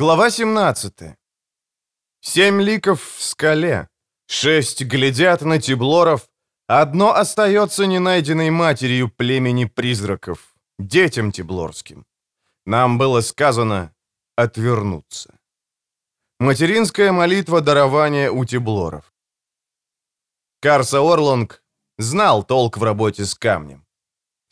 Глава 17. Семь ликов в скале. Шесть глядят на Тиблоров. Одно остается ненайденной матерью племени призраков, детям Тиблорским. Нам было сказано отвернуться. Материнская молитва дарования у Тиблоров. Карса Орлонг знал толк в работе с камнем.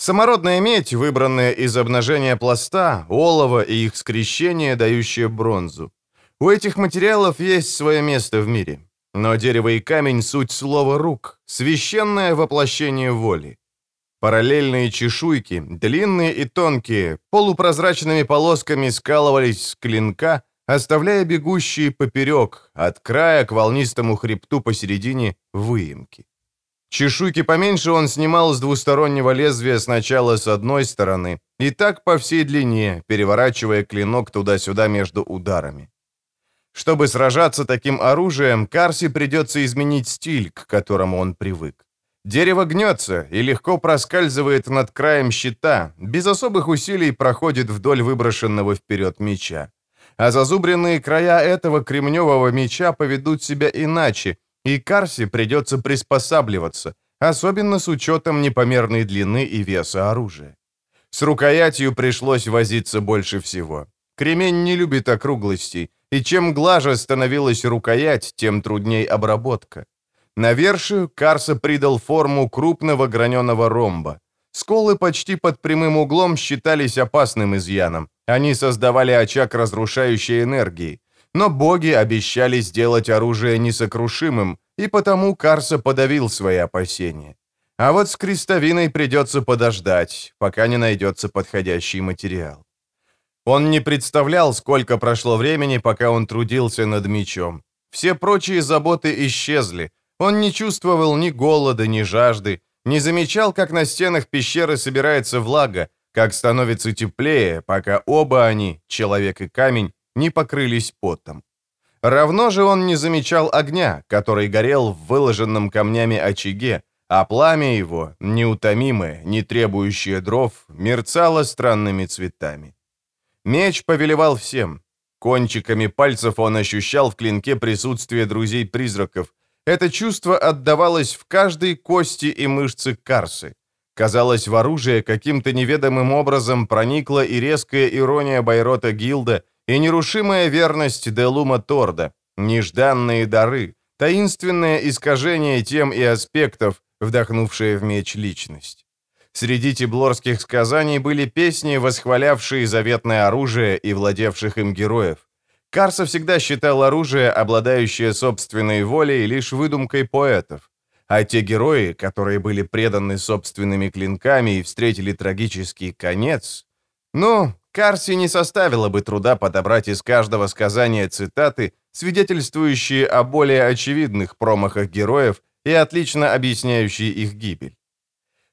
Самородная медь, выбранная из обнажения пласта, олова и их скрещение, дающее бронзу. У этих материалов есть свое место в мире. Но дерево и камень — суть слова «рук», священное воплощение воли. Параллельные чешуйки, длинные и тонкие, полупрозрачными полосками скалывались с клинка, оставляя бегущие поперек, от края к волнистому хребту посередине выемки. Чешуйки поменьше он снимал с двустороннего лезвия сначала с одной стороны и так по всей длине, переворачивая клинок туда-сюда между ударами. Чтобы сражаться таким оружием, Карси придется изменить стиль, к которому он привык. Дерево гнется и легко проскальзывает над краем щита, без особых усилий проходит вдоль выброшенного вперед меча. А зазубренные края этого кремневого меча поведут себя иначе, и Карси придется приспосабливаться, особенно с учетом непомерной длины и веса оружия. С рукоятью пришлось возиться больше всего. Кремень не любит округлостей, и чем глаже становилась рукоять, тем трудней обработка. Навершию Карса придал форму крупного граненого ромба. Сколы почти под прямым углом считались опасным изъяном. Они создавали очаг разрушающей энергии но боги обещали сделать оружие несокрушимым, и потому Карса подавил свои опасения. А вот с крестовиной придется подождать, пока не найдется подходящий материал. Он не представлял, сколько прошло времени, пока он трудился над мечом. Все прочие заботы исчезли. Он не чувствовал ни голода, ни жажды, не замечал, как на стенах пещеры собирается влага, как становится теплее, пока оба они, человек и камень, не покрылись потом. Равно же он не замечал огня, который горел в выложенном камнями очаге, а пламя его, неутомимое, не требующее дров, мерцало странными цветами. Меч повелевал всем. Кончиками пальцев он ощущал в клинке присутствие друзей-призраков. Это чувство отдавалось в каждой кости и мышце Карсы. Казалось, в оружие каким-то неведомым образом проникла и резкая ирония Байрота Гилда, и нерушимая верность Делума Торда, нежданные дары, таинственное искажение тем и аспектов, вдохнувшее в меч личность. Среди тиблорских сказаний были песни, восхвалявшие заветное оружие и владевших им героев. Карса всегда считал оружие, обладающее собственной волей, лишь выдумкой поэтов. А те герои, которые были преданы собственными клинками и встретили трагический конец, ну, Карси не составило бы труда подобрать из каждого сказания цитаты, свидетельствующие о более очевидных промахах героев и отлично объясняющие их гибель.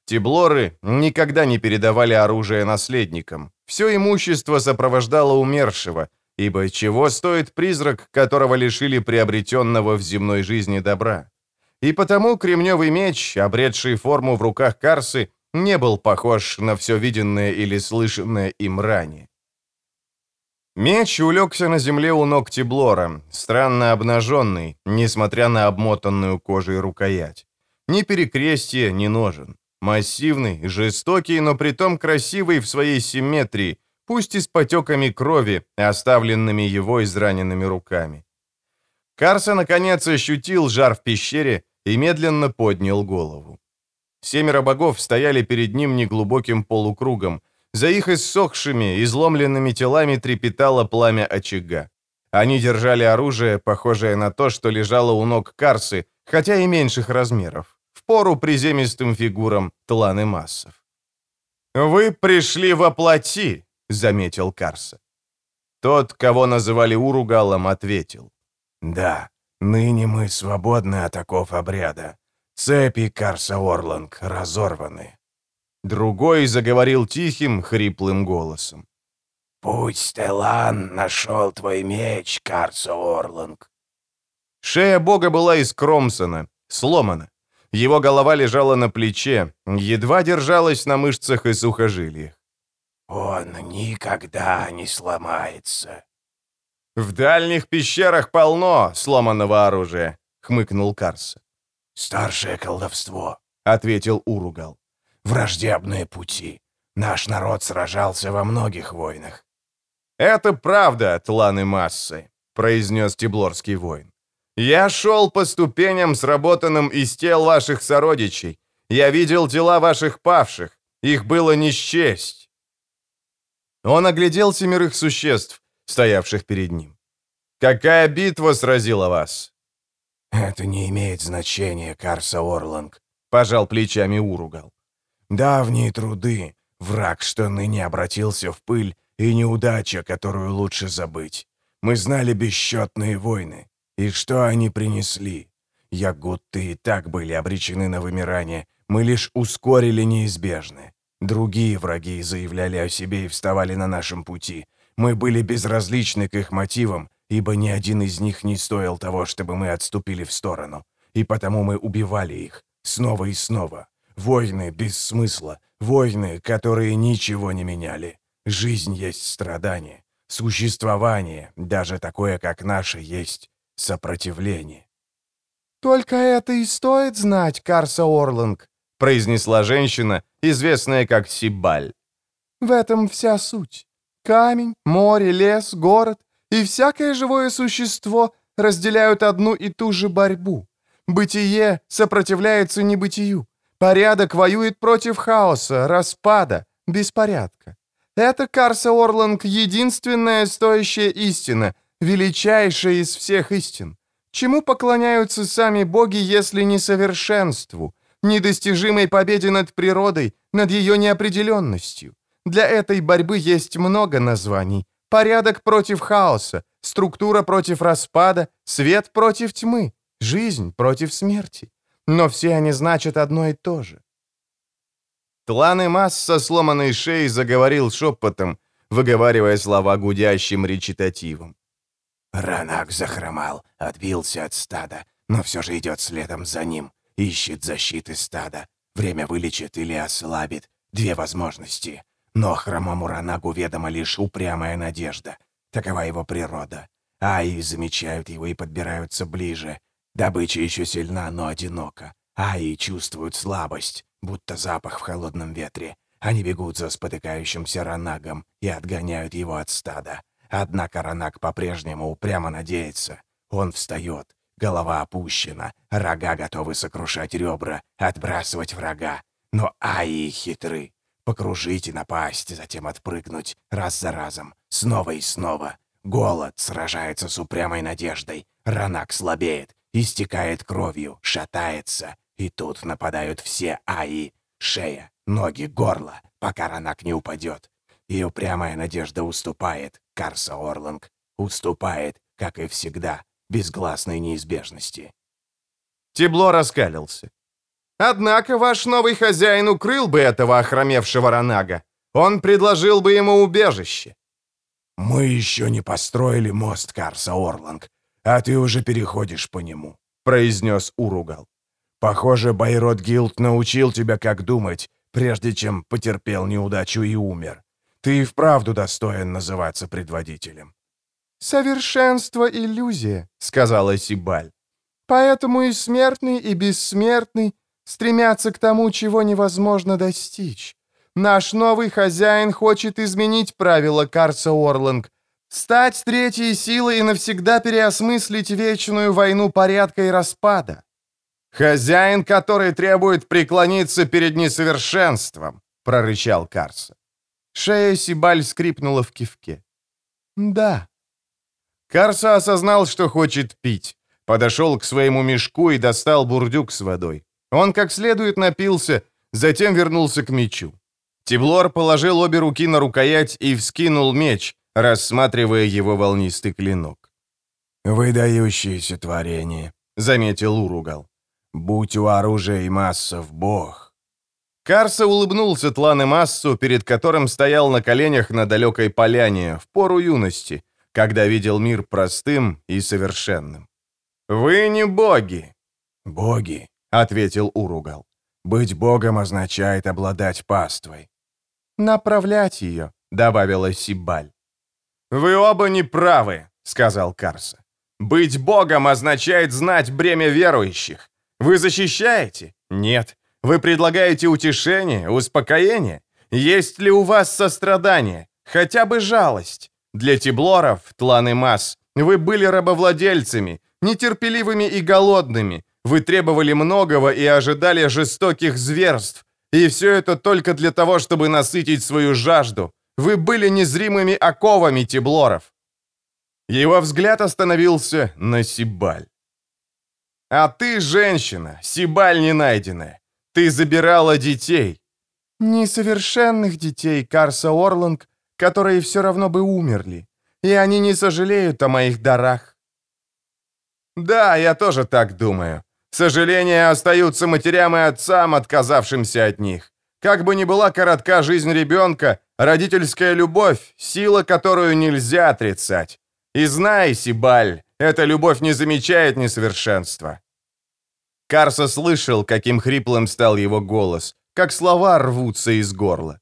Тиблоры никогда не передавали оружие наследникам. Все имущество сопровождало умершего, ибо чего стоит призрак, которого лишили приобретенного в земной жизни добра? И потому кремневый меч, обретший форму в руках Карсы, не был похож на все виденное или слышанное им ранее. Меч улегся на земле у ног Тиблора, странно обнаженный, несмотря на обмотанную кожей рукоять. Ни перекрестия, ни ножен. Массивный, жестокий, но притом красивый в своей симметрии, пусть и с потеками крови, оставленными его израненными руками. Карса, наконец, ощутил жар в пещере и медленно поднял голову. Семеро богов стояли перед ним неглубоким полукругом. За их иссохшими, изломленными телами трепетало пламя очага. Они держали оружие, похожее на то, что лежало у ног Карсы, хотя и меньших размеров, в пору приземистым фигурам тланы массов. «Вы пришли во плоти», — заметил Карса. Тот, кого называли Уругалом, ответил. «Да, ныне мы свободны от оков обряда. Цепи Карса Орланг разорваны. Другой заговорил тихим, хриплым голосом. «Пусть Телан нашел твой меч, Карса Орланг». Шея бога была искромсана, сломана. Его голова лежала на плече, едва держалась на мышцах и сухожилиях. «Он никогда не сломается». «В дальних пещерах полно сломанного оружия», — хмыкнул Карса. «Старшее колдовство», — ответил Уругал. «Враждебные пути. Наш народ сражался во многих войнах». «Это правда, тланы массы», — произнес Тиблорский воин. «Я шел по ступеням, сработанным из тел ваших сородичей. Я видел тела ваших павших. Их было не счесть». Он оглядел семерых существ, стоявших перед ним. «Какая битва сразила вас?» «Это не имеет значения, Карса Орланг», — пожал плечами Уругал. «Давние труды, враг, что ныне обратился в пыль, и неудача, которую лучше забыть. Мы знали бесчетные войны, и что они принесли? Ягутты и так были обречены на вымирание, мы лишь ускорили неизбежное. Другие враги заявляли о себе и вставали на нашем пути. Мы были безразличны к их мотивам, ибо ни один из них не стоил того, чтобы мы отступили в сторону. И потому мы убивали их, снова и снова. Войны без смысла, войны, которые ничего не меняли. Жизнь есть страдание. Существование, даже такое, как наше, есть сопротивление. «Только это и стоит знать, Карса Орланг», произнесла женщина, известная как Сибаль. «В этом вся суть. Камень, море, лес, город и всякое живое существо разделяют одну и ту же борьбу. Бытие сопротивляется небытию. Порядок воюет против хаоса, распада, беспорядка. Это, Карса Орланг, единственная стоящая истина, величайшая из всех истин. Чему поклоняются сами боги, если не совершенству, недостижимой победе над природой, над ее неопределенностью? Для этой борьбы есть много названий. Порядок против хаоса, структура против распада, свет против тьмы, жизнь против смерти. Но все они значат одно и то же. Тлан Масс со сломанной шеей заговорил шепотом, выговаривая слова гудящим речитативом. Ранак захромал, отбился от стада, но все же идет следом за ним, ищет защиты стада. Время вылечит или ослабит. Две возможности. Но хромому Ранагу ведома лишь упрямая надежда. Такова его природа. Аи замечают его и подбираются ближе. Добыча еще сильна, но одинока. Аи чувствуют слабость будто запах в холодном ветре. Они бегут за спотыкающимся ранагом и отгоняют его от стада. Однако ранаг по-прежнему упрямо надеется. Он встает, голова опущена, рога готовы сокрушать ребра, отбрасывать врага. Но аи хитры. Покружить и напасть, затем отпрыгнуть, раз за разом, снова и снова. Голод сражается с упрямой надеждой. Ранак слабеет, истекает кровью, шатается. И тут нападают все АИ. Шея, ноги, горло, пока Ранак не упадет. И упрямая надежда уступает, Карса Орланг. Уступает, как и всегда, безгласной неизбежности. Тебло раскалился. «Однако ваш новый хозяин укрыл бы этого охромевшего Ранага. Он предложил бы ему убежище». «Мы еще не построили мост, Карса Орланг, а ты уже переходишь по нему», — произнес Уругал. Похоже, Байрод Гилд научил тебя, как думать, прежде чем потерпел неудачу и умер. Ты и вправду достоин называться предводителем». «Совершенство — иллюзия», — сказала Сибаль. «Поэтому и смертный, и бессмертный стремятся к тому, чего невозможно достичь. Наш новый хозяин хочет изменить правила Карса Орланг, стать третьей силой и навсегда переосмыслить вечную войну порядка и распада. «Хозяин, который требует преклониться перед несовершенством», — прорычал Карса. Шея Сибаль скрипнула в кивке. «Да». Карса осознал, что хочет пить. Подошел к своему мешку и достал бурдюк с водой. Он как следует напился, затем вернулся к мечу. Тиблор положил обе руки на рукоять и вскинул меч, рассматривая его волнистый клинок. «Выдающееся творение», — заметил Уругал. Будь у оружия и массов бог. Карса улыбнулся Тлан и Массу, перед которым стоял на коленях на далекой поляне, в пору юности, когда видел мир простым и совершенным. «Вы не боги!» «Боги», — ответил Уругал. «Быть богом означает обладать паствой». «Направлять ее», — добавила Сибаль. «Вы оба не правы», — сказал Карса. «Быть Богом означает знать бремя верующих. Вы защищаете? Нет. Вы предлагаете утешение, успокоение? Есть ли у вас сострадание? Хотя бы жалость? Для Тиблоров, Тлан и Мас, вы были рабовладельцами, нетерпеливыми и голодными. Вы требовали многого и ожидали жестоких зверств. И все это только для того, чтобы насытить свою жажду. Вы были незримыми оковами Тиблоров. Его взгляд остановился на Сибаль. «А ты, женщина, Сибаль не найденная. Ты забирала детей». «Несовершенных детей, Карса Орланг, которые все равно бы умерли. И они не сожалеют о моих дарах». «Да, я тоже так думаю. Сожаления остаются матерям и отцам, отказавшимся от них. Как бы ни была коротка жизнь ребенка, родительская любовь — сила, которую нельзя отрицать. И знай, Сибаль, эта любовь не замечает несовершенства». Карса слышал, каким хриплым стал его голос, как слова рвутся из горла.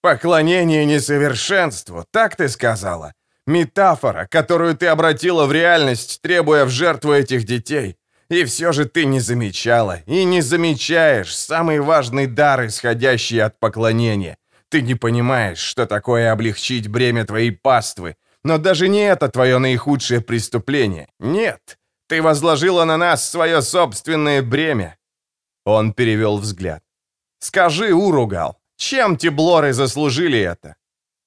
«Поклонение несовершенству, так ты сказала? Метафора, которую ты обратила в реальность, требуя в жертву этих детей. И все же ты не замечала и не замечаешь самый важный дар, исходящий от поклонения. Ты не понимаешь, что такое облегчить бремя твоей паствы, но даже не это твое наихудшее преступление. Нет, ты возложила на нас свое собственное бремя». Он перевел взгляд. «Скажи, Уругал, чем Тиблоры заслужили это?»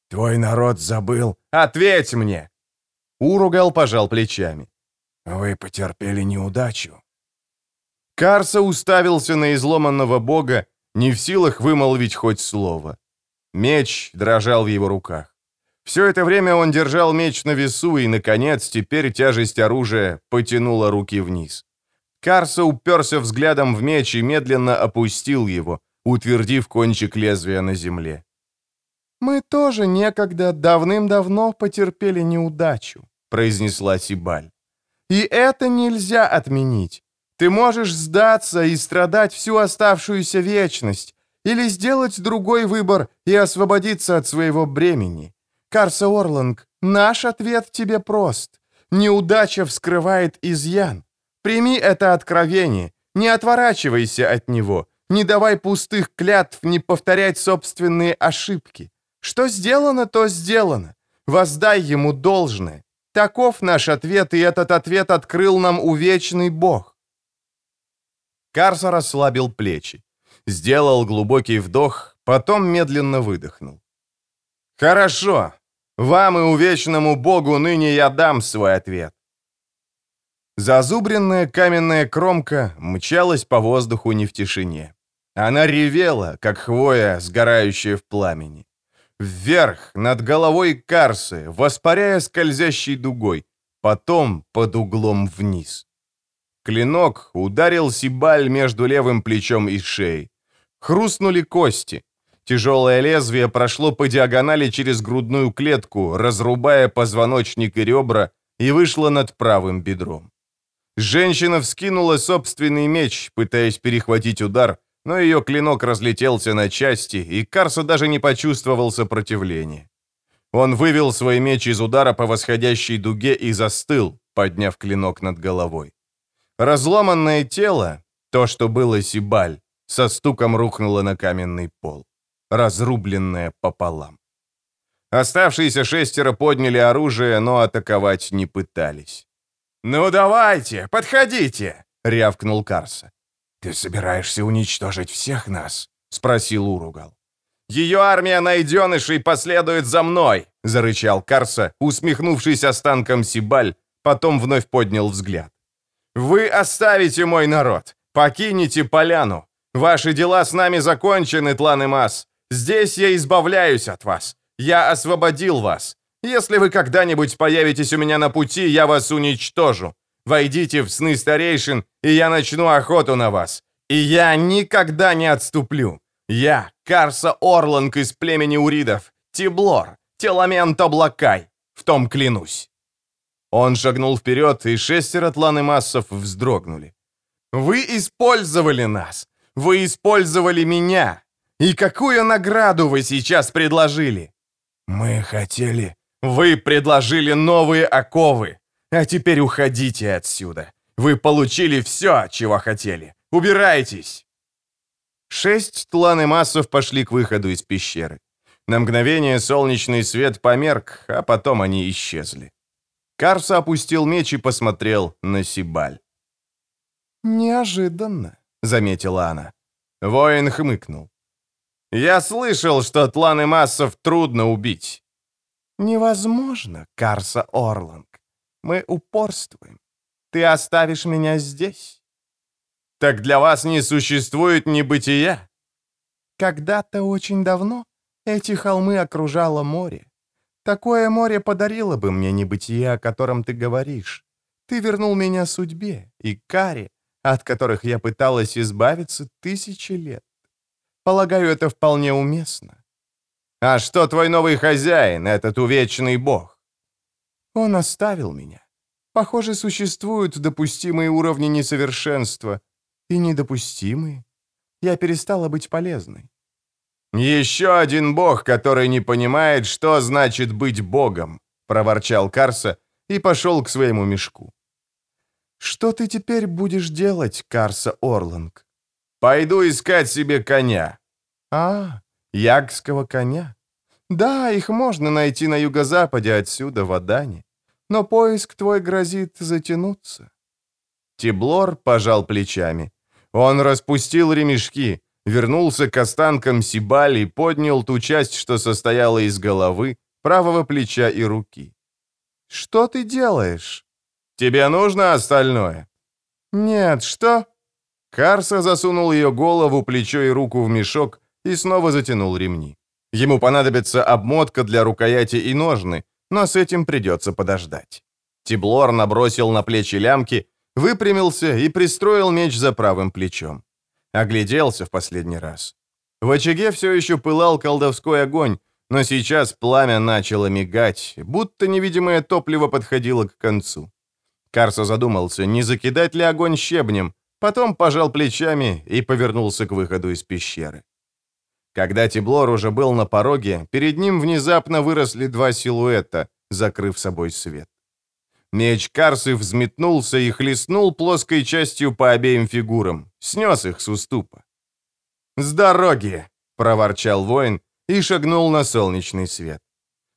«Твой народ забыл». «Ответь мне!» Уругал пожал плечами. «Вы потерпели неудачу». Карса уставился на изломанного бога, не в силах вымолвить хоть слово. Меч дрожал в его руках. Все это время он держал меч на весу, и, наконец, теперь тяжесть оружия потянула руки вниз. Карса уперся взглядом в меч и медленно опустил его, утвердив кончик лезвия на земле. «Мы тоже некогда давным-давно потерпели неудачу», — произнесла Сибаль. «И это нельзя отменить. Ты можешь сдаться и страдать всю оставшуюся вечность, или сделать другой выбор и освободиться от своего бремени. Карса Орланг, наш ответ тебе прост. Неудача вскрывает изъян. Прими это откровение, не отворачивайся от него, не давай пустых клятв не повторять собственные ошибки. Что сделано, то сделано. Воздай ему должное. Таков наш ответ, и этот ответ открыл нам увечный Бог. Карса расслабил плечи, сделал глубокий вдох, потом медленно выдохнул. «Хорошо. Вам и увечному Богу ныне я дам свой ответ». Зазубренная каменная кромка мчалась по воздуху не в тишине. Она ревела, как хвоя, сгорающая в пламени. Вверх, над головой Карсы, воспаряя скользящей дугой, потом под углом вниз. Клинок ударил Сибаль между левым плечом и шеей. Хрустнули кости. Тяжелое лезвие прошло по диагонали через грудную клетку, разрубая позвоночник и ребра, и вышло над правым бедром. Женщина вскинула собственный меч, пытаясь перехватить удар, но ее клинок разлетелся на части, и Карса даже не почувствовал сопротивления. Он вывел свой меч из удара по восходящей дуге и застыл, подняв клинок над головой. Разломанное тело, то, что было Сибаль, со стуком рухнуло на каменный пол разрубленная пополам. Оставшиеся шестеро подняли оружие, но атаковать не пытались. «Ну давайте, подходите!» — рявкнул Карса. «Ты собираешься уничтожить всех нас?» — спросил Уругал. «Ее армия найденышей последует за мной!» — зарычал Карса, усмехнувшись останком Сибаль, потом вновь поднял взгляд. «Вы оставите мой народ, покинете поляну. Ваши дела с нами закончены, Тлан Мас. Здесь я избавляюсь от вас. Я освободил вас. Если вы когда-нибудь появитесь у меня на пути, я вас уничтожу. Войдите в сны старейшин, и я начну охоту на вас. И я никогда не отступлю. Я, Карса Орланг из племени Уридов, Тиблор, Теламент Облакай. В том клянусь». Он шагнул вперед, и шестеро тланы массов вздрогнули. «Вы использовали нас! Вы использовали меня! И какую награду вы сейчас предложили?» «Мы хотели Вы предложили новые оковы. А теперь уходите отсюда. Вы получили все, чего хотели. Убирайтесь!» Шесть тлан и массов пошли к выходу из пещеры. На мгновение солнечный свет померк, а потом они исчезли. Карса опустил меч и посмотрел на Сибаль. «Неожиданно», — заметила она. Воин хмыкнул. «Я слышал, что тланы массов трудно убить». «Невозможно, Карса Орланг. Мы упорствуем. Ты оставишь меня здесь?» «Так для вас не существует небытия?» «Когда-то очень давно эти холмы окружало море. Такое море подарило бы мне небытие, о котором ты говоришь. Ты вернул меня судьбе и каре, от которых я пыталась избавиться тысячи лет. Полагаю, это вполне уместно. А что твой новый хозяин, этот увечный бог? Он оставил меня. Похоже, существуют допустимые уровни несовершенства и недопустимые. Я перестала быть полезной. «Еще один бог, который не понимает, что значит быть богом», — проворчал Карса и пошел к своему мешку. «Что ты теперь будешь делать, Карса Орланг?» «Пойду искать себе коня». «А, ягского коня. Да, их можно найти на юго-западе отсюда, в Адане. Но поиск твой грозит затянуться». Тиблор пожал плечами. Он распустил ремешки, вернулся к останкам Сибали поднял ту часть, что состояла из головы, правого плеча и руки. «Что ты делаешь?» «Тебе нужно остальное?» «Нет, что?» Карса засунул ее голову, плечо и руку в мешок и снова затянул ремни. Ему понадобится обмотка для рукояти и ножны, но с этим придется подождать. Тиблор набросил на плечи лямки, выпрямился и пристроил меч за правым плечом. Огляделся в последний раз. В очаге все еще пылал колдовской огонь, но сейчас пламя начало мигать, будто невидимое топливо подходило к концу. Карсо задумался, не закидать ли огонь щебнем, потом пожал плечами и повернулся к выходу из пещеры. Когда Тиблор уже был на пороге, перед ним внезапно выросли два силуэта, закрыв собой свет. Меч Карсы взметнулся и хлестнул плоской частью по обеим фигурам, снес их с уступа. «С дороги!» — проворчал воин и шагнул на солнечный свет.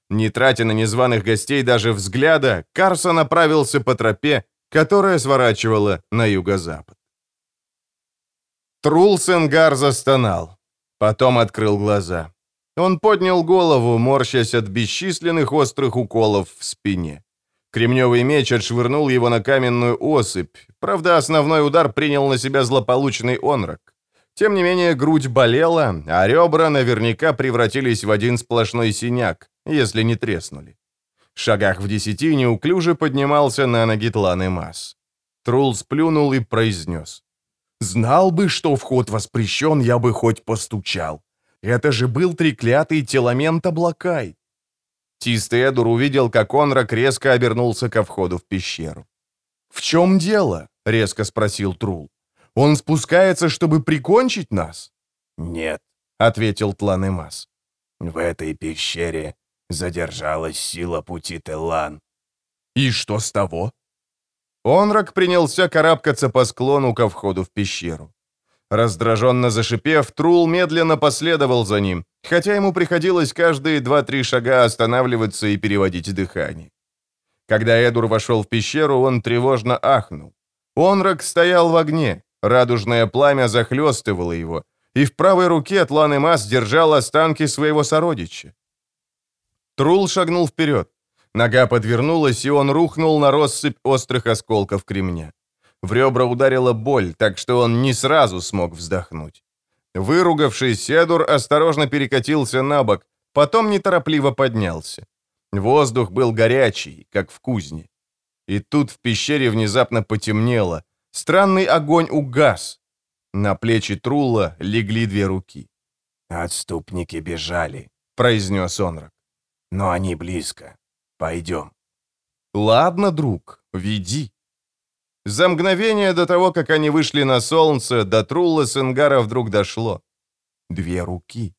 Не тратя на незваных гостей даже взгляда, Карса направился по тропе, которая сворачивала на юго-запад. Трулсенгар застонал. Потом открыл глаза. Он поднял голову, морщась от бесчисленных острых уколов в спине. Кремневый меч отшвырнул его на каменную осыпь. Правда, основной удар принял на себя злополучный онрак. Тем не менее, грудь болела, а ребра наверняка превратились в один сплошной синяк, если не треснули. В шагах в десяти неуклюже поднимался на ноги тлан и масс. Трул сплюнул и произнес. «Знал бы, что вход воспрещен, я бы хоть постучал. Это же был треклятый теламент Облакай. Тистедур увидел, как Онрак резко обернулся ко входу в пещеру. «В чем дело?» — резко спросил Трул. «Он спускается, чтобы прикончить нас?» «Нет», — ответил Тланемас. «В этой пещере задержалась сила пути Телан». «И что с того?» Онрак принялся карабкаться по склону ко входу в пещеру. Раздраженно зашипев, Трул медленно последовал за ним, хотя ему приходилось каждые два-три шага останавливаться и переводить дыхание. Когда Эдур вошел в пещеру, он тревожно ахнул. Онрак стоял в огне, радужное пламя захлестывало его, и в правой руке Тлан Эмас держал останки своего сородича. Трул шагнул вперед. Нога подвернулась, и он рухнул на россыпь острых осколков кремня. В ребра ударила боль, так что он не сразу смог вздохнуть. Выругавшись, Седур осторожно перекатился на бок, потом неторопливо поднялся. Воздух был горячий, как в кузне. И тут в пещере внезапно потемнело. Странный огонь угас. На плечи Трула легли две руки. «Отступники бежали», — произнес Онрак. «Но они близко. Пойдем». «Ладно, друг, веди». За мгновение до того, как они вышли на солнце, до Трулла Сенгара вдруг дошло. Две руки.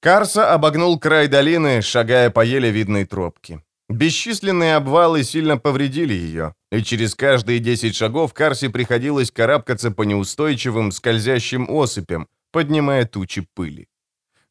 Карса обогнул край долины, шагая по еле видной тропке. Бесчисленные обвалы сильно повредили ее, и через каждые 10 шагов Карсе приходилось карабкаться по неустойчивым скользящим осыпям, поднимая тучи пыли.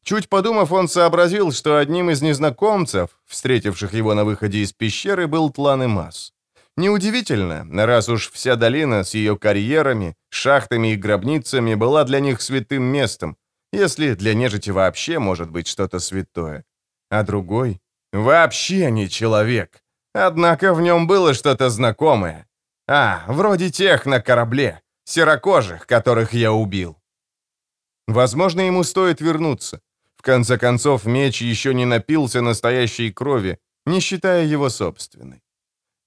Чуть подумав, он сообразил, что одним из незнакомцев, встретивших его на выходе из пещеры, был Тлан Имас. Неудивительно, раз уж вся долина с ее карьерами, шахтами и гробницами была для них святым местом, если для нежити вообще может быть что-то святое. А другой вообще не человек. Однако в нем было что-то знакомое. А, вроде тех на корабле, серокожих, которых я убил. Возможно, ему стоит вернуться. В конце концов, меч еще не напился настоящей крови, не считая его собственной.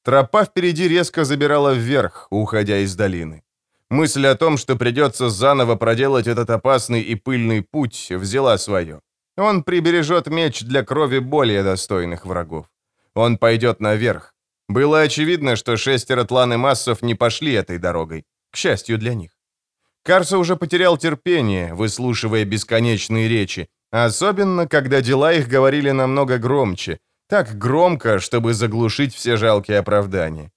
Тропа впереди резко забирала вверх, уходя из долины. Мысль о том, что придется заново проделать этот опасный и пыльный путь, взяла свое. Он прибережет меч для крови более достойных врагов. Он пойдет наверх. Было очевидно, что шестеро тланы массов не пошли этой дорогой. К счастью для них. Карса уже потерял терпение, выслушивая бесконечные речи, особенно когда дела их говорили намного громче, так громко, чтобы заглушить все жалкие оправдания.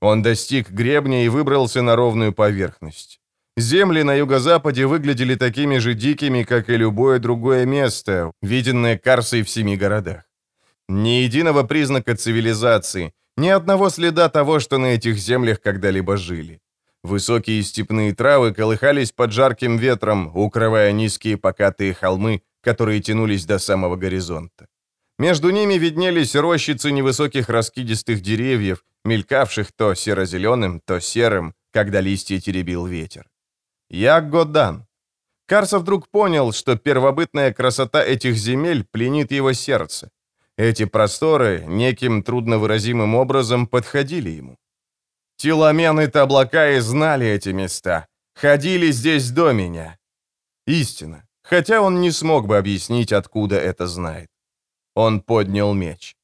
Он достиг гребня и выбрался на ровную поверхность. Земли на юго-западе выглядели такими же дикими, как и любое другое место, виденное Карсой в семи городах. Ни единого признака цивилизации, ни одного следа того, что на этих землях когда-либо жили. Высокие степные травы колыхались под жарким ветром, укрывая низкие покатые холмы, которые тянулись до самого горизонта. Между ними виднелись рощицы невысоких раскидистых деревьев, мелькавших то серо-зеленым, то серым, когда листья теребил ветер. Я Годан. Карса вдруг понял, что первобытная красота этих земель пленит его сердце. Эти просторы неким трудновыразимым образом подходили ему. Теломены и знали эти места, ходили здесь до меня. Истина, хотя он не смог бы объяснить, откуда это знает. Он поднял меч.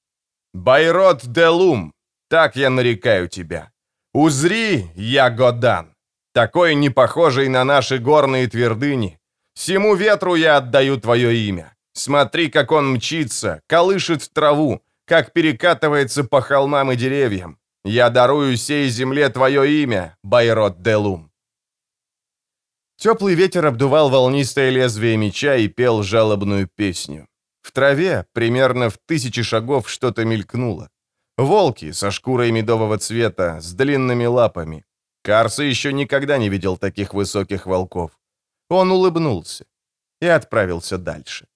«Байрот де Лум, так я нарекаю тебя. Узри, я Годан, такой не похожий на наши горные твердыни. Всему ветру я отдаю твое имя. Смотри, как он мчится, колышет траву, как перекатывается по холмам и деревьям. Я дарую сей земле твое имя, Байрот де Лум». Теплый ветер обдувал волнистое лезвие меча и пел жалобную песню. В траве, примерно в тысячи шагов, что-то мелькнуло. Волки со шкурой медового цвета, с длинными лапами. Карса еще никогда не видел таких высоких волков. Он улыбнулся и отправился дальше.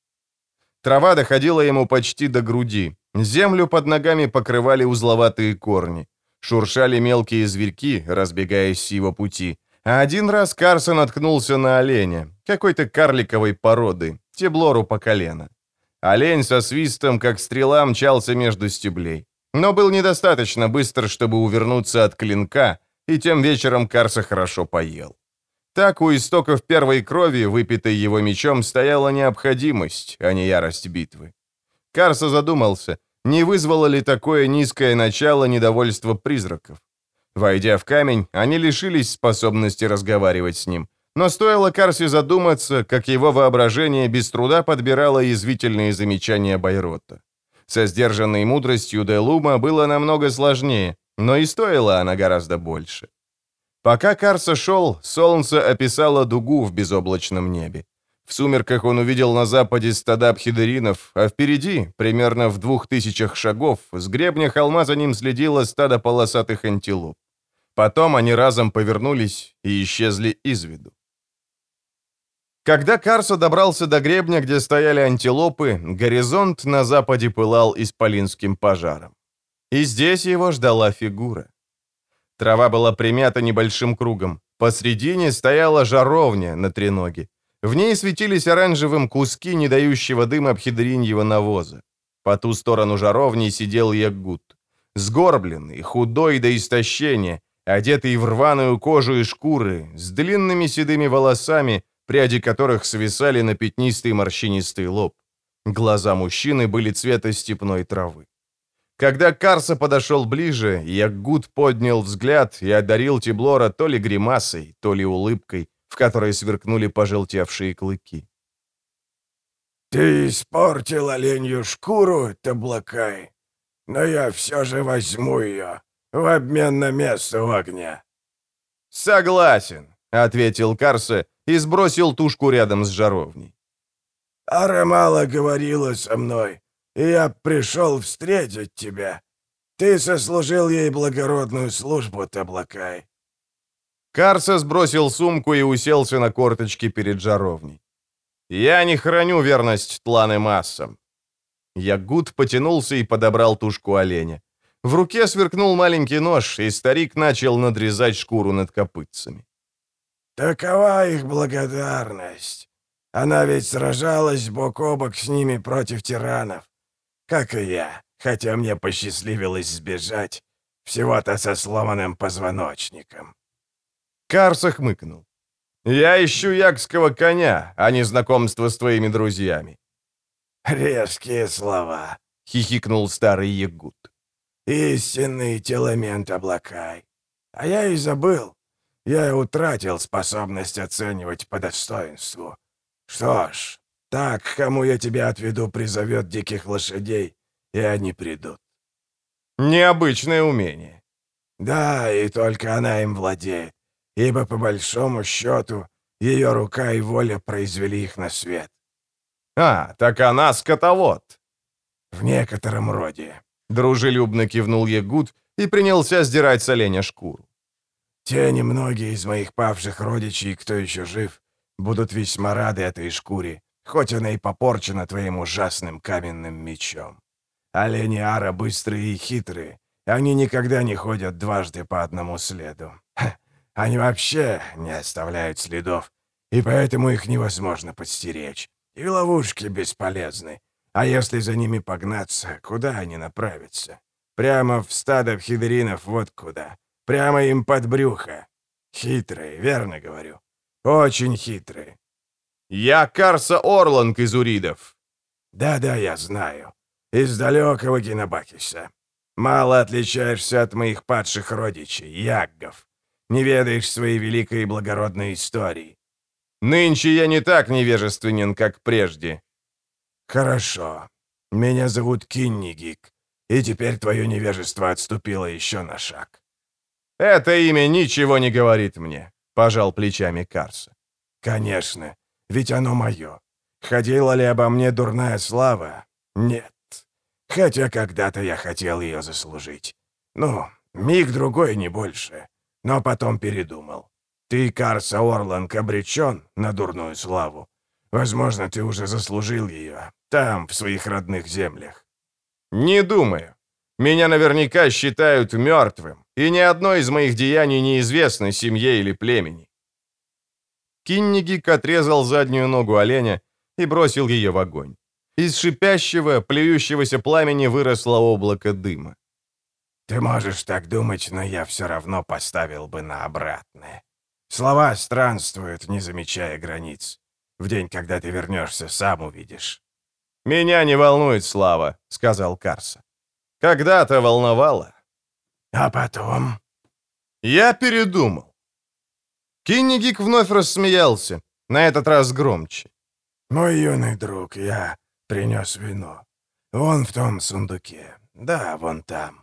Трава доходила ему почти до груди. Землю под ногами покрывали узловатые корни. Шуршали мелкие зверьки, разбегаясь с его пути. Один раз Карсон наткнулся на оленя, какой-то карликовой породы, теблору по колено. Олень со свистом, как стрела, мчался между стеблей. Но был недостаточно быстр, чтобы увернуться от клинка, и тем вечером Карса хорошо поел. Так у истоков первой крови, выпитой его мечом, стояла необходимость, а не ярость битвы. Карса задумался, не вызвало ли такое низкое начало недовольства призраков. Войдя в камень, они лишились способности разговаривать с ним, но стоило Карси задуматься, как его воображение без труда подбирало язвительные замечания Байрота. Со сдержанной мудростью Делума было намного сложнее, но и стоила она гораздо больше. Пока Карса шел, солнце описало дугу в безоблачном небе. В сумерках он увидел на западе стада пхидеринов, а впереди, примерно в двух тысячах шагов, с гребня холма за ним следило стадо полосатых антилоп. Потом они разом повернулись и исчезли из виду. Когда Карсо добрался до гребня, где стояли антилопы, горизонт на западе пылал исполинским пожаром. И здесь его ждала фигура. Трава была примята небольшим кругом. Посредине стояла жаровня на треноге. В ней светились оранжевым куски не дающего дыма пхидриньего навоза. По ту сторону жаровни сидел Ягут. Сгорбленный, худой до истощения, одетый в рваную кожу и шкуры, с длинными седыми волосами, пряди которых свисали на пятнистый морщинистый лоб. Глаза мужчины были цвета степной травы. Когда Карса подошел ближе, Ягуд поднял взгляд и одарил Тиблора то ли гримасой, то ли улыбкой, в которой сверкнули пожелтевшие клыки. «Ты испортил оленью шкуру, Таблакай, но я все же возьму ее в обмен на место у огня». «Согласен», — ответил Карса и сбросил тушку рядом с жаровней. «Арамала говорила со мной, и я пришел встретить тебя. Ты сослужил ей благородную службу, Таблакай». Карса сбросил сумку и уселся на корточки перед жаровней. «Я не храню верность тланы массам». Ягуд потянулся и подобрал тушку оленя. В руке сверкнул маленький нож, и старик начал надрезать шкуру над копытцами. «Такова их благодарность. Она ведь сражалась бок о бок с ними против тиранов, как и я, хотя мне посчастливилось сбежать, всего-то со сломанным позвоночником». Карса хмыкнул. «Я ищу якского коня, а не знакомство с твоими друзьями». «Резкие слова», — хихикнул старый ягут. «Истинный телемент облакай. А я и забыл. Я утратил способность оценивать по достоинству. Что ж, так, кому я тебя отведу, призовет диких лошадей, и они придут». «Необычное умение». «Да, и только она им владеет ибо, по большому счету, ее рука и воля произвели их на свет. «А, так она скотовод!» «В некотором роде», — дружелюбно кивнул Ягуд и принялся сдирать с оленя шкуру. «Те немногие из моих павших родичей, кто еще жив, будут весьма рады этой шкуре, хоть она и попорчена твоим ужасным каменным мечом. Олени Ара быстрые и хитрые, они никогда не ходят дважды по одному следу. Они вообще не оставляют следов, и поэтому их невозможно подстеречь. И ловушки бесполезны. А если за ними погнаться, куда они направятся? Прямо в стадо хидринов вот куда. Прямо им под брюхо. Хитрые, верно говорю. Очень хитрые. Я Карса Орланг из Уридов. Да-да, я знаю. Из далекого Генобакиса. Мало отличаешься от моих падших родичей, яггов не ведаешь своей великой и благородной истории. Нынче я не так невежественен, как прежде. Хорошо. Меня зовут Киннигик, и теперь твое невежество отступило еще на шаг. Это имя ничего не говорит мне, пожал плечами Карса. Конечно, ведь оно мое. Ходила ли обо мне дурная слава? Нет. Хотя когда-то я хотел ее заслужить. Ну, миг-другой, не больше но потом передумал. Ты, Карса Орланг, обречен на дурную славу. Возможно, ты уже заслужил ее там, в своих родных землях. Не думаю. Меня наверняка считают мертвым, и ни одно из моих деяний не известно семье или племени. Киннигик отрезал заднюю ногу оленя и бросил ее в огонь. Из шипящего, плюющегося пламени выросло облако дыма. Ты можешь так думать, но я все равно поставил бы на обратное. Слова странствуют, не замечая границ. В день, когда ты вернешься, сам увидишь. «Меня не волнует слава», — сказал Карса. «Когда-то волновало». «А потом?» «Я передумал». Киннигик вновь рассмеялся, на этот раз громче. «Мой юный друг, я принес вино. Вон в том сундуке. Да, вон там.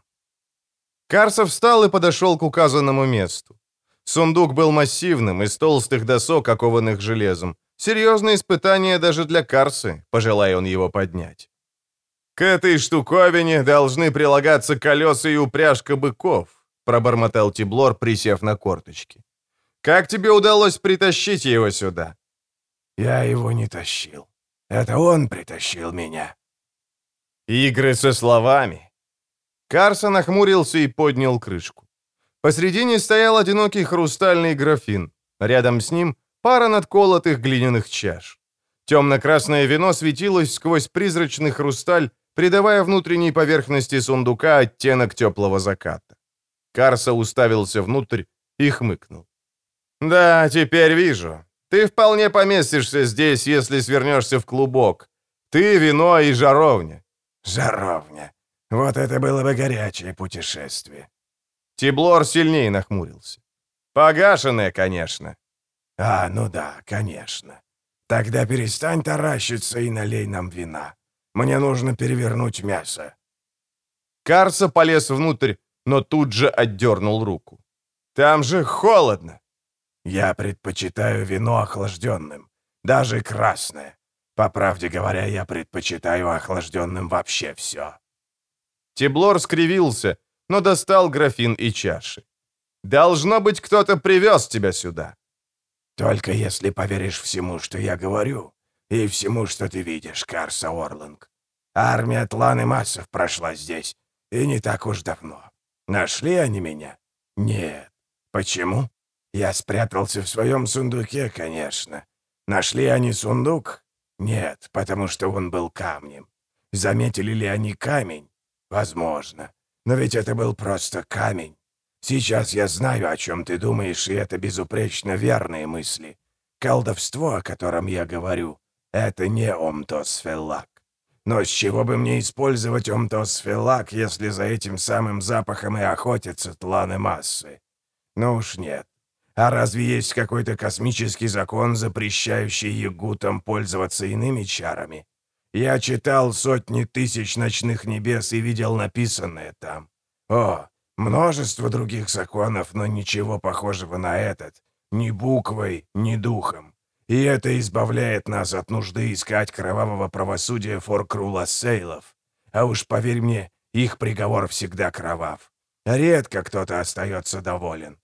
Карса встал и подошел к указанному месту. Сундук был массивным, из толстых досок, окованных железом. Серьезное испытание даже для Карсы, пожелая он его поднять. «К этой штуковине должны прилагаться колеса и упряжка быков», пробормотал Тиблор, присев на корточки. «Как тебе удалось притащить его сюда?» «Я его не тащил. Это он притащил меня». «Игры со словами. Карсон охмурился и поднял крышку. Посредине стоял одинокий хрустальный графин. Рядом с ним пара надколотых глиняных чаш. Темно-красное вино светилось сквозь призрачный хрусталь, придавая внутренней поверхности сундука оттенок теплого заката. Карса уставился внутрь и хмыкнул. «Да, теперь вижу. Ты вполне поместишься здесь, если свернешься в клубок. Ты, вино и жаровня». «Жаровня. Вот это было бы горячее путешествие. Тиблор сильнее нахмурился. Погашенное, конечно. А, ну да, конечно. Тогда перестань таращиться и налей нам вина. Мне нужно перевернуть мясо». Карса полез внутрь, но тут же отдернул руку. «Там же холодно!» «Я предпочитаю вино охлажденным, даже красное. По правде говоря, я предпочитаю охлажденным вообще все». Теблор скривился, но достал графин и чаши. «Должно быть, кто-то привез тебя сюда». «Только если поверишь всему, что я говорю, и всему, что ты видишь, Карса Орланг. Армия Тланы Массов прошла здесь, и не так уж давно. Нашли они меня? Нет. Почему? Я спрятался в своем сундуке, конечно. Нашли они сундук? Нет, потому что он был камнем. Заметили ли они камень? Возможно. Но ведь это был просто камень. Сейчас я знаю, о чем ты думаешь, и это безупречно верные мысли. Колдовство, о котором я говорю, это не Омтосфеллак. Но с чего бы мне использовать Омтосфеллак, если за этим самым запахом и охотятся тланы массы? Ну уж нет. А разве есть какой-то космический закон, запрещающий ягутам пользоваться иными чарами? Я читал сотни тысяч ночных небес и видел написанное там. О, множество других законов, но ничего похожего на этот. Ни буквой, ни духом. И это избавляет нас от нужды искать кровавого правосудия Форкрула Сейлов. А уж поверь мне, их приговор всегда кровав. Редко кто-то остается доволен.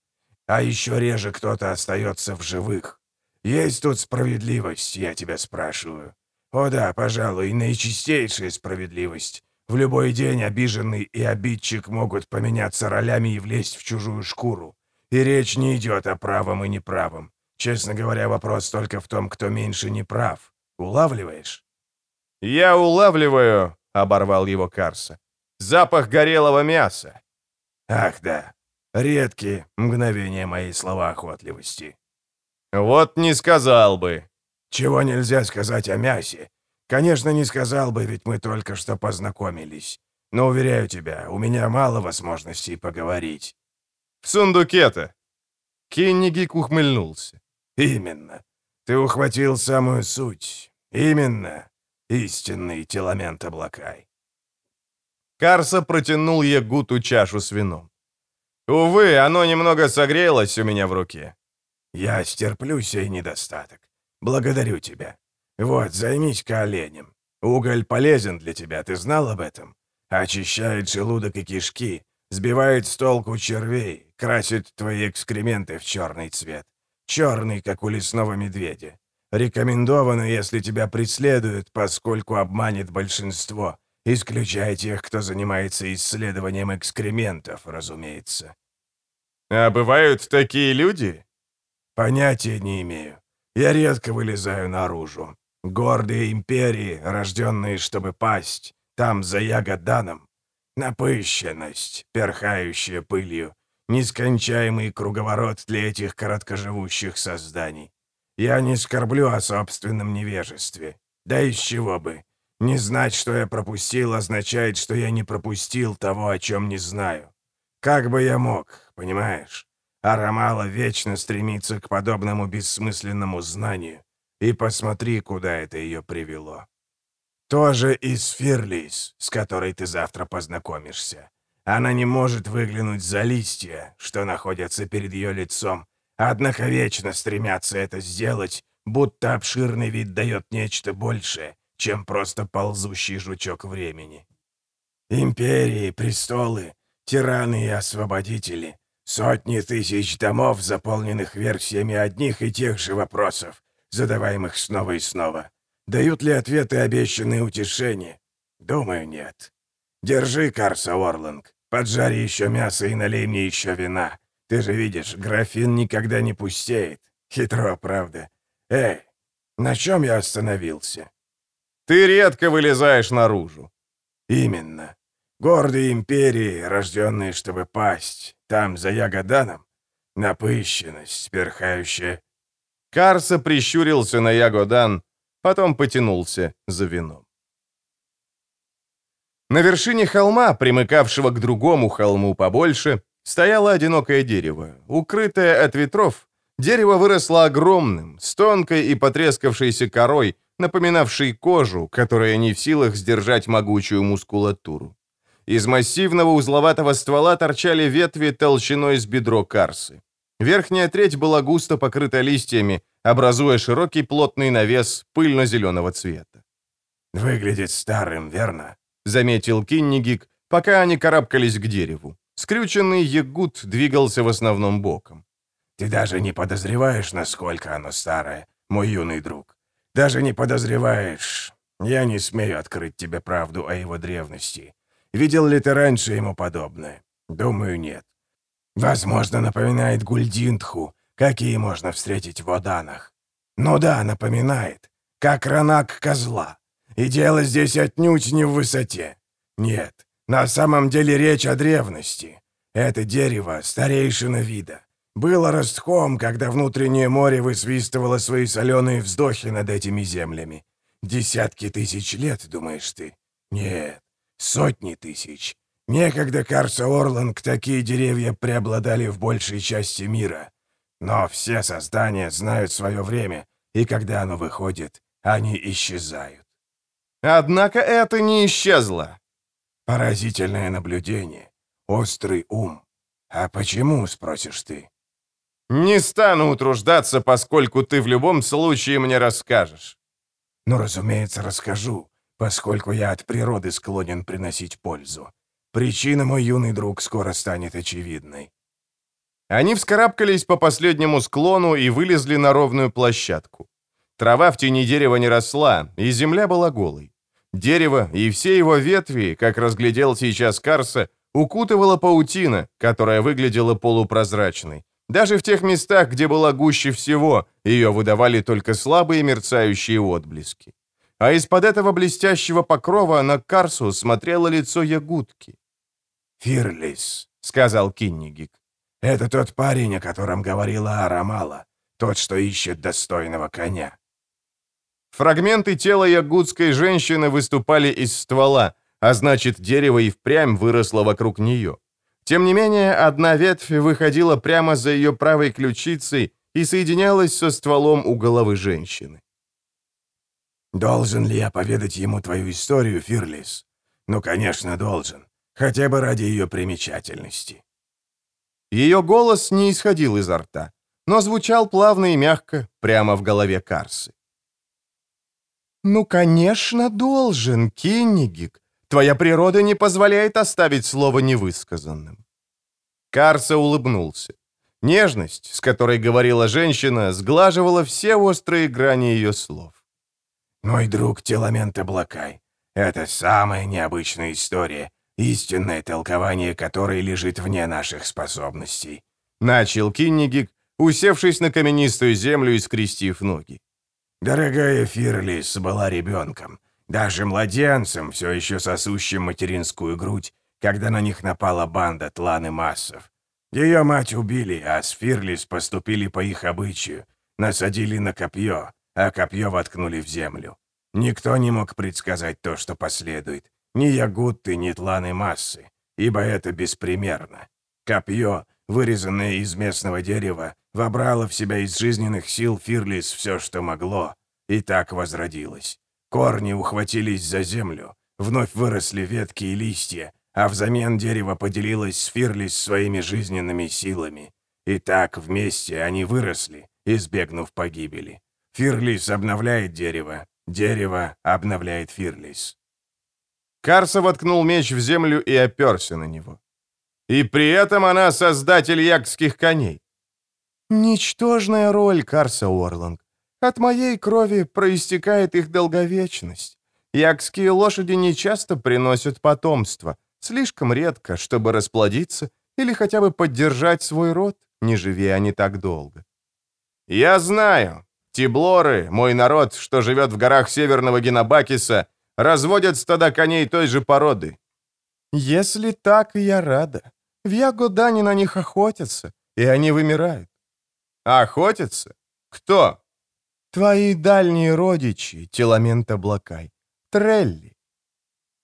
А еще реже кто-то остается в живых. Есть тут справедливость, я тебя спрашиваю. О да, пожалуй, наичистейшая справедливость. В любой день обиженный и обидчик могут поменяться ролями и влезть в чужую шкуру. И речь не идет о правом и неправом. Честно говоря, вопрос только в том, кто меньше не прав. Улавливаешь?» «Я улавливаю», — оборвал его Карса. «Запах горелого мяса». «Ах да, редкие мгновения моей словоохотливости». «Вот не сказал бы». «Чего нельзя сказать о мясе? Конечно, не сказал бы, ведь мы только что познакомились. Но, уверяю тебя, у меня мало возможностей поговорить». «В сундуке-то». Кеннигик ухмыльнулся. «Именно. Ты ухватил самую суть. Именно. Истинный Теламент Облакай». Карса протянул Ягуту чашу с вином. «Увы, оно немного согрелось у меня в руке». «Я стерплю сей недостаток. Благодарю тебя. Вот, займись-ка оленем. Уголь полезен для тебя, ты знал об этом? Очищает желудок и кишки, сбивает с толку червей, красит твои экскременты в черный цвет. Черный, как у лесного медведя. Рекомендовано, если тебя преследуют, поскольку обманет большинство, исключая тех, кто занимается исследованием экскрементов, разумеется. А бывают такие люди? Понятия не имею. Я редко вылезаю наружу. Гордые империи, рожденные, чтобы пасть, там, за Ягоданом. Напыщенность, перхающая пылью, Нескончаемый круговорот для этих короткоживущих созданий. Я не скорблю о собственном невежестве. Да из чего бы. Не знать, что я пропустил, означает, что я не пропустил того, о чем не знаю. Как бы я мог, понимаешь? А Ромала вечно стремится к подобному бессмысленному знанию. И посмотри, куда это ее привело. Тоже из Фирлис, с которой ты завтра познакомишься. Она не может выглянуть за листья, что находятся перед ее лицом, однако вечно стремятся это сделать, будто обширный вид дает нечто большее, чем просто ползущий жучок времени. Империи, престолы, тираны и освободители, сотни тысяч домов, заполненных версиями одних и тех же вопросов, задаваемых снова и снова. Дают ли ответы обещанные утешения? Думаю, нет. Держи, Карса Орланг. Поджари еще мясо и налей мне еще вина. Ты же видишь, графин никогда не пустеет. Хитро, правда? Эй, на чем я остановился? Ты редко вылезаешь наружу. Именно. Гордые империи, рожденные, чтобы пасть, там, за Ягоданом, напыщенность, перхающая. Карса прищурился на Ягодан, потом потянулся за вином. На вершине холма, примыкавшего к другому холму побольше, стояло одинокое дерево, укрытое от ветров, Дерево выросло огромным, с тонкой и потрескавшейся корой, напоминавшей кожу, которая не в силах сдержать могучую мускулатуру. Из массивного узловатого ствола торчали ветви толщиной с бедро карсы. Верхняя треть была густо покрыта листьями, образуя широкий плотный навес пыльно-зеленого цвета. «Выглядит старым, верно?» — заметил Киннигик, пока они карабкались к дереву. Скрюченный ягут двигался в основном боком. «Ты даже не подозреваешь, насколько оно старое, мой юный друг. Даже не подозреваешь. Я не смею открыть тебе правду о его древности. Видел ли ты раньше ему подобное? Думаю, нет. Возможно, напоминает Гульдинтху, какие можно встретить в Оданах. Ну да, напоминает. Как ранак козла. И дело здесь отнюдь не в высоте. Нет, на самом деле речь о древности. Это дерево старейшина вида. Было ростхом, когда внутреннее море высвистывало свои соленые вздохи над этими землями. Десятки тысяч лет, думаешь ты? Нет, сотни тысяч. Некогда Карса Орланг такие деревья преобладали в большей части мира. Но все создания знают свое время, и когда оно выходит, они исчезают. Однако это не исчезло. Поразительное наблюдение, острый ум. А почему, спросишь ты? Не стану утруждаться, поскольку ты в любом случае мне расскажешь. Ну, разумеется, расскажу, поскольку я от природы склонен приносить пользу. Причина, мой юный друг, скоро станет очевидной. Они вскарабкались по последнему склону и вылезли на ровную площадку. Трава в тени дерева не росла, и земля была голой. Дерево и все его ветви, как разглядел сейчас Карса, укутывала паутина, которая выглядела полупрозрачной. Даже в тех местах, где была гуще всего, ее выдавали только слабые мерцающие отблески. А из-под этого блестящего покрова на Карсу смотрело лицо ягудки. «Фирлис», — сказал Киннигик. «Это тот парень, о котором говорила Арамала, тот, что ищет достойного коня». Фрагменты тела ягудской женщины выступали из ствола, а значит, дерево и впрямь выросло вокруг нее. Тем не менее, одна ветвь выходила прямо за ее правой ключицей и соединялась со стволом у головы женщины. «Должен ли я поведать ему твою историю, Фирлис? Ну, конечно, должен хотя бы ради ее примечательности. Ее голос не исходил изо рта, но звучал плавно и мягко, прямо в голове Карсы. «Ну, конечно, должен, Киннигик. Твоя природа не позволяет оставить слово невысказанным». Карса улыбнулся. Нежность, с которой говорила женщина, сглаживала все острые грани ее слов. «Мой друг Теламент Облакай, это самая необычная история, истинное толкование которой лежит вне наших способностей», — начал Киннигик, усевшись на каменистую землю и скрестив ноги. «Дорогая Фирлис была ребенком, даже младенцем, все еще сосущим материнскую грудь, когда на них напала банда тланы массов. Ее мать убили, а с Фирлис поступили по их обычаю, насадили на копье, а копье воткнули в землю. Никто не мог предсказать то, что последует, ни ягутты, ни тланы массы, ибо это беспримерно. Копье, вырезанное из местного дерева, вобрало в себя из жизненных сил Фирлис все, что могло, и так возродилось. Корни ухватились за землю, вновь выросли ветки и листья, а взамен дерево поделилось с Фирлис своими жизненными силами. И так вместе они выросли, избегнув погибели. Фирлис обновляет дерево, дерево обновляет Фирлис. Карса воткнул меч в землю и оперся на него. И при этом она создатель якских коней. Ничтожная роль, Карса Уорланг. От моей крови проистекает их долговечность. Якские лошади не часто приносят потомство, слишком редко, чтобы расплодиться или хотя бы поддержать свой род, не живи они так долго. Я знаю, Тиблоры, мой народ, что живет в горах северного Генобакиса, разводят стада коней той же породы. Если так, я рада. В Ягодане на них охотятся, и они вымирают. Охотятся? Кто? Твои дальние родичи, Теламент Облакай. Трелли.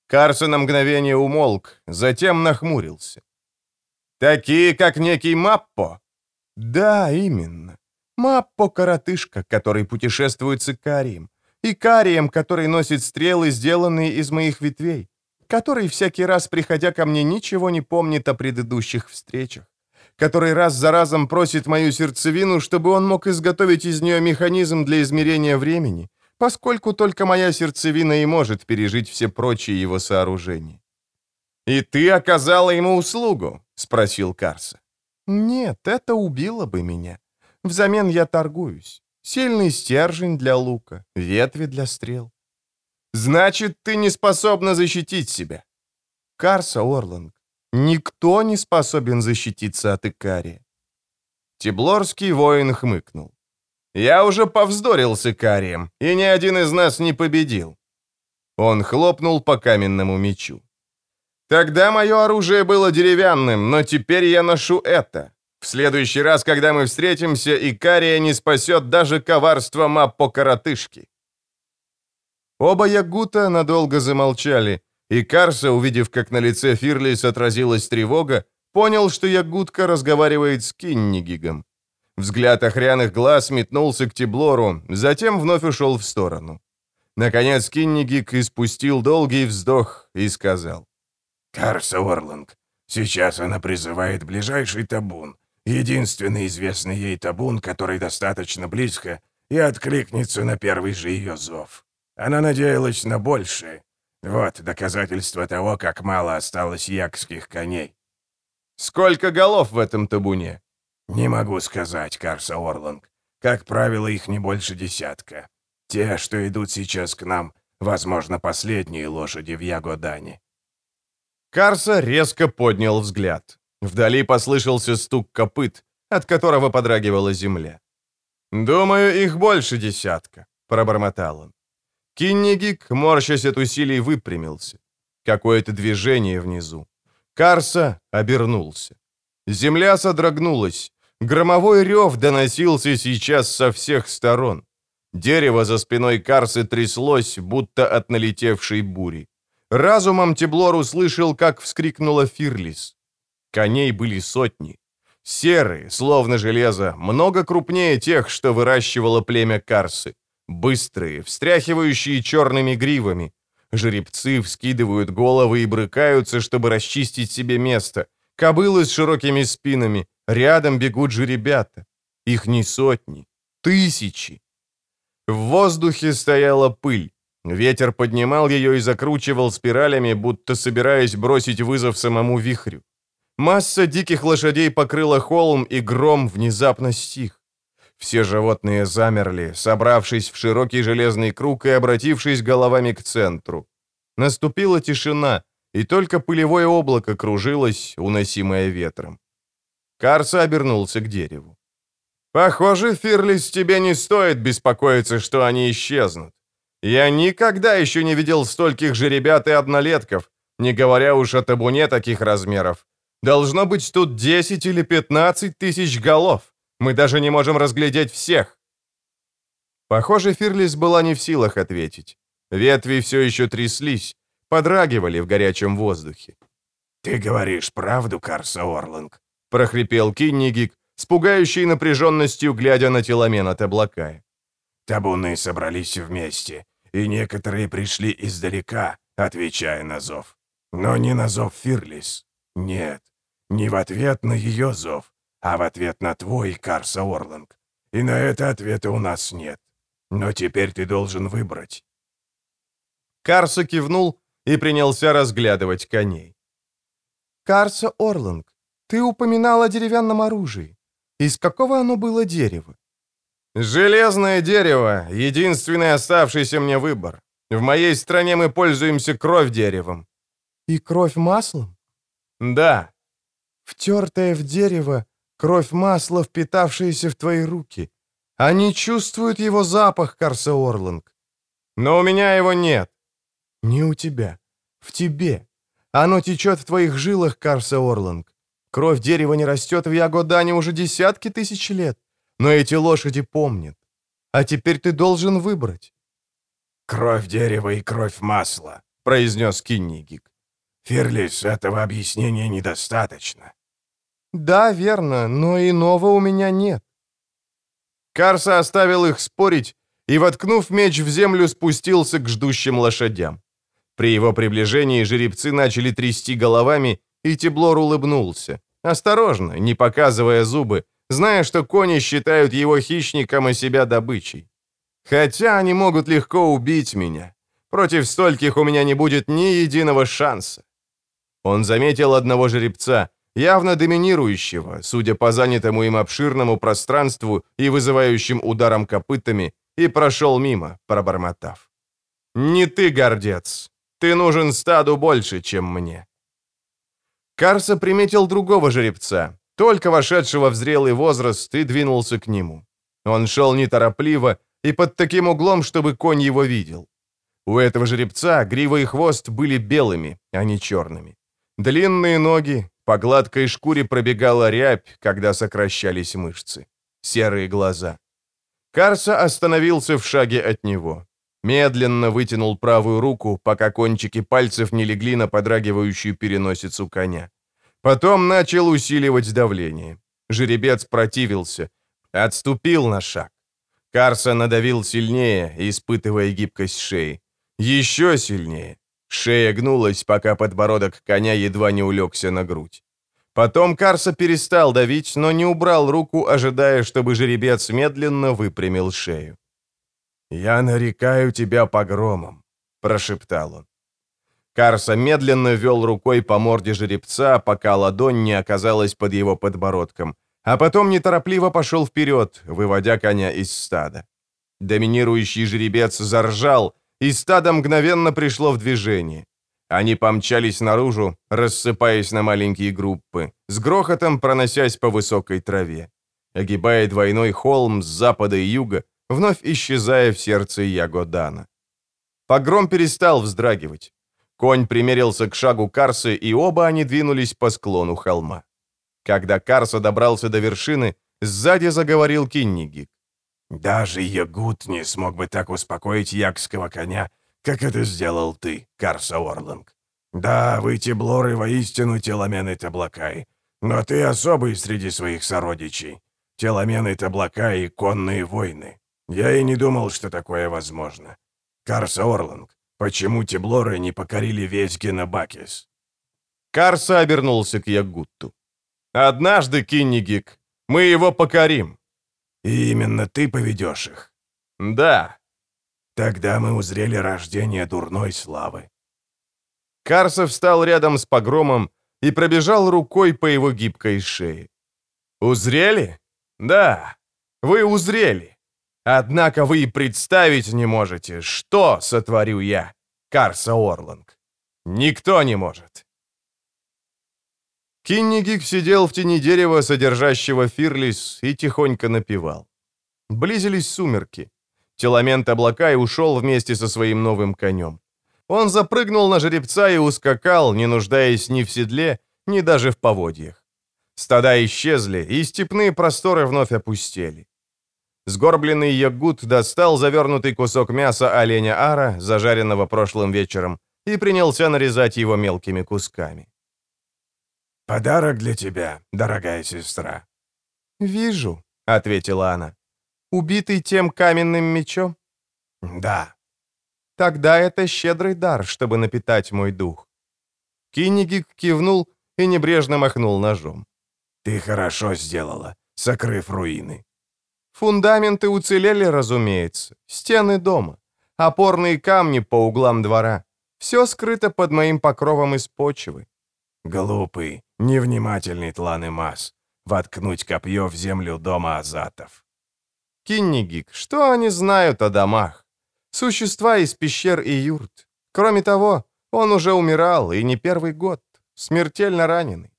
Карсон на мгновение умолк, затем нахмурился. Такие, как некий Маппо? Да, именно. Маппо-коротышка, который путешествует с Икарием, Икарием, который носит стрелы, сделанные из моих ветвей, который всякий раз, приходя ко мне, ничего не помнит о предыдущих встречах, который раз за разом просит мою сердцевину, чтобы он мог изготовить из нее механизм для измерения времени, поскольку только моя сердцевина и может пережить все прочие его сооружения. «И ты оказала ему услугу?» — спросил Карса. «Нет, это убило бы меня. Взамен я торгуюсь. Сильный стержень для лука, ветви для стрел. Значит, ты не способна защитить себя. Карса Орланг, никто не способен защититься от Икария. Тиблорский воин хмыкнул. Я уже повздорил с Икарием, и ни один из нас не победил. Он хлопнул по каменному мечу. Тогда мое оружие было деревянным, но теперь я ношу это. В следующий раз, когда мы встретимся, Икария не спасет даже коварство Маппо-коротышки. Оба Ягута надолго замолчали, и Карса, увидев, как на лице Фирлис отразилась тревога, понял, что Ягутка разговаривает с Киннигигом. Взгляд охряных глаз метнулся к Тиблору, затем вновь ушел в сторону. Наконец Киннигиг испустил долгий вздох и сказал. «Карса Орланг, сейчас она призывает ближайший табун, единственный известный ей табун, который достаточно близко и откликнется на первый же ее зов. Она надеялась на большее. Вот доказательство того, как мало осталось якских коней. Сколько голов в этом табуне? Не могу сказать, Карса Орланг. Как правило, их не больше десятка. Те, что идут сейчас к нам, возможно, последние лошади в Ягодане. Карса резко поднял взгляд. Вдали послышался стук копыт, от которого подрагивала земля. «Думаю, их больше десятка», — пробормотал он. Киннигик, морщась от усилий, выпрямился. Какое-то движение внизу. Карса обернулся. Земля содрогнулась. Громовой рев доносился сейчас со всех сторон. Дерево за спиной Карсы тряслось, будто от налетевшей бури. Разумом Теблор услышал, как вскрикнула Фирлис. Коней были сотни. Серые, словно железо, много крупнее тех, что выращивало племя Карсы. Быстрые, встряхивающие черными гривами. Жеребцы вскидывают головы и брыкаются, чтобы расчистить себе место. Кобылы с широкими спинами. Рядом бегут же ребята. Их не сотни, тысячи. В воздухе стояла пыль. Ветер поднимал ее и закручивал спиралями, будто собираясь бросить вызов самому вихрю. Масса диких лошадей покрыла холм, и гром внезапно стих. Все животные замерли, собравшись в широкий железный круг и обратившись головами к центру. Наступила тишина, и только пылевое облако кружилось, уносимое ветром. Карса обернулся к дереву. «Похоже, Фирлис, тебе не стоит беспокоиться, что они исчезнут. Я никогда еще не видел стольких же ребят и однолетков, не говоря уж о табуне таких размеров. Должно быть тут 10 или 15 тысяч голов. Мы даже не можем разглядеть всех!» Похоже, Фирлис была не в силах ответить. Ветви все еще тряслись, подрагивали в горячем воздухе. «Ты говоришь правду, Карса Орланг?» — прохрипел Киннигик, с пугающей напряженностью, глядя на Теламена Таблакая. «Табуны собрались вместе, и некоторые пришли издалека, отвечая на зов. Но не на зов Фирлис. Нет, не в ответ на ее зов, а в ответ на твой, Карса Орланг. И на это ответа у нас нет. Но теперь ты должен выбрать». Карса кивнул и принялся разглядывать коней. «Карса Орланг, ты упоминал о деревянном оружии. Из какого оно было дерева?» «Железное дерево — единственный оставшийся мне выбор. В моей стране мы пользуемся кровь деревом». «И кровь маслом?» «Да». «Втертое в дерево Кровь масла, впитавшаяся в твои руки. Они чувствуют его запах, Карса Орланг. Но у меня его нет. Не у тебя. В тебе. Оно течет в твоих жилах, Карса Орланг. Кровь дерева не растет в Ягодане уже десятки тысяч лет. Но эти лошади помнят. А теперь ты должен выбрать. «Кровь дерева и кровь масла», — произнес Киннигик. «Фирлис, этого объяснения недостаточно. «Да, верно, но иного у меня нет». Карса оставил их спорить и, воткнув меч в землю, спустился к ждущим лошадям. При его приближении жеребцы начали трясти головами, и Теблор улыбнулся. Осторожно, не показывая зубы, зная, что кони считают его хищником, и себя добычей. Хотя они могут легко убить меня. Против стольких у меня не будет ни единого шанса. Он заметил одного жеребца, явно доминирующего, судя по занятому им обширному пространству и вызывающим ударом копытами, и прошел мимо, пробормотав. «Не ты, гордец. Ты нужен стаду больше, чем мне». Карса приметил другого жеребца, только вошедшего в зрелый возраст, и двинулся к нему. Он шел неторопливо и под таким углом, чтобы конь его видел. У этого жеребца грива и хвост были белыми, а не черными. Длинные ноги, по гладкой шкуре пробегала рябь, когда сокращались мышцы. Серые глаза. Карса остановился в шаге от него. Медленно вытянул правую руку, пока кончики пальцев не легли на подрагивающую переносицу коня. Потом начал усиливать давление. Жеребец противился, отступил на шаг. Карса надавил сильнее, испытывая гибкость шеи. Еще сильнее. Шея гнулась, пока подбородок коня едва не улегся на грудь. Потом Карса перестал давить, но не убрал руку, ожидая, чтобы жеребец медленно выпрямил шею. «Я нарекаю тебя погромом», — прошептал он. Карса медленно вел рукой по морде жеребца, пока ладонь не оказалась под его подбородком, а потом неторопливо пошел вперед, выводя коня из стада. Доминирующий жеребец заржал, и стадо мгновенно пришло в движение. Они помчались наружу, рассыпаясь на маленькие группы, с грохотом проносясь по высокой траве. Огибая двойной холм с запада и юга, вновь исчезая в сердце Ягодана. Погром перестал вздрагивать. Конь примерился к шагу Карсы, и оба они двинулись по склону холма. Когда Карса добрался до вершины, сзади заговорил Киннигик. «Даже Ягут не смог бы так успокоить якского коня, как это сделал ты, Карса Орланг. Да, вы, Теблоры, воистину теломены Таблакай, но ты особый среди своих сородичей. Теломены Таблакай и конные войны. Я и не думал, что такое возможно. Карса Орланг, почему Теблоры не покорили весь Генобакис?» Карса обернулся к Ягутту. «Однажды, Киннигик, мы его покорим». «И именно ты поведешь их?» «Да». «Тогда мы узрели рождение дурной славы». Карса встал рядом с погромом и пробежал рукой по его гибкой шее. «Узрели? Да, вы узрели. Однако вы и представить не можете, что сотворю я, Карса Орланг. Никто не может». Киннигик сидел в тени дерева, содержащего фирлис, и тихонько напевал. Близились сумерки. Теломент облака и ушел вместе со своим новым конем. Он запрыгнул на жеребца и ускакал, не нуждаясь ни в седле, ни даже в поводьях. Стада исчезли, и степные просторы вновь опустели. Сгорбленный ягут достал завернутый кусок мяса оленя ара, зажаренного прошлым вечером, и принялся нарезать его мелкими кусками. «Подарок для тебя, дорогая сестра». «Вижу», — ответила она. «Убитый тем каменным мечом?» «Да». «Тогда это щедрый дар, чтобы напитать мой дух». Киннигик кивнул и небрежно махнул ножом. «Ты хорошо сделала, сокрыв руины». Фундаменты уцелели, разумеется, стены дома, опорные камни по углам двора. Все скрыто под моим покровом из почвы. Глупый, невнимательный тлан и масс. Воткнуть копье в землю дома азатов. Киннигик, что они знают о домах? Существа из пещер и юрт. Кроме того, он уже умирал, и не первый год, смертельно раненый.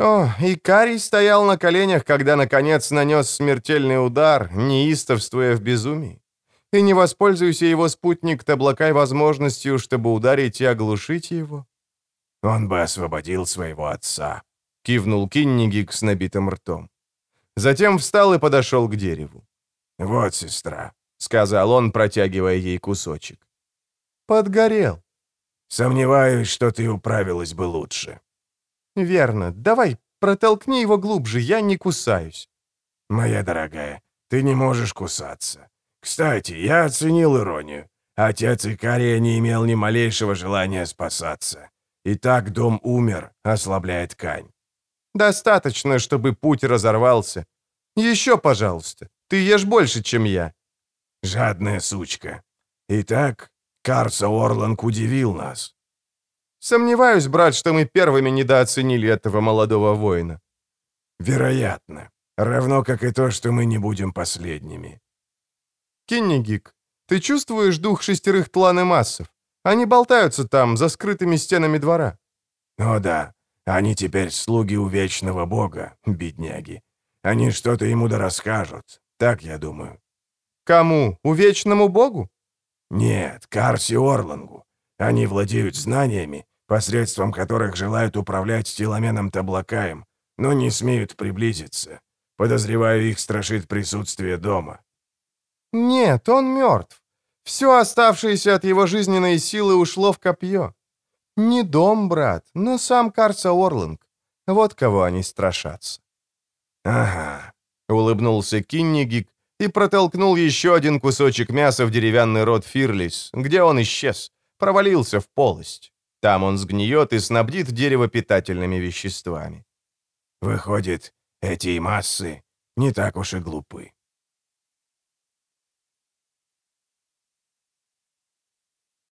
О, и Карий стоял на коленях, когда, наконец, нанес смертельный удар, неистовствуя в безумии. И не воспользуйся его спутник Таблакай возможностью, чтобы ударить и оглушить его. Он бы освободил своего отца», — кивнул Киннигик с набитым ртом. Затем встал и подошел к дереву. «Вот, сестра», — сказал он, протягивая ей кусочек. «Подгорел». «Сомневаюсь, что ты управилась бы лучше». «Верно. Давай, протолкни его глубже, я не кусаюсь». «Моя дорогая, ты не можешь кусаться. Кстати, я оценил иронию. Отец Икария не имел ни малейшего желания спасаться. И так дом умер, ослабляя ткань. Достаточно, чтобы путь разорвался. Еще, пожалуйста. Ты ешь больше, чем я. Жадная сучка. Итак, Карса Орланг удивил нас. Сомневаюсь, брат, что мы первыми недооценили этого молодого воина. Вероятно. Равно как и то, что мы не будем последними. Киннигик, ты чувствуешь дух шестерых тлан и массов? Они болтаются там, за скрытыми стенами двора. О да, они теперь слуги у Вечного Бога, бедняги. Они что-то ему да расскажут, так я думаю. Кому? У Вечному Богу? Нет, Карси Орлангу. Они владеют знаниями, посредством которых желают управлять Стиломеном Таблакаем, но не смеют приблизиться. Подозреваю, их страшит присутствие дома. Нет, он мертв. Все оставшееся от его жизненной силы ушло в копье. Не дом, брат, но сам Карца Орланг. Вот кого они страшатся. Ага, улыбнулся Киннигик и протолкнул еще один кусочек мяса в деревянный рот Фирлис, где он исчез, провалился в полость. Там он сгниет и снабдит дерево питательными веществами. Выходит, эти массы не так уж и глупы.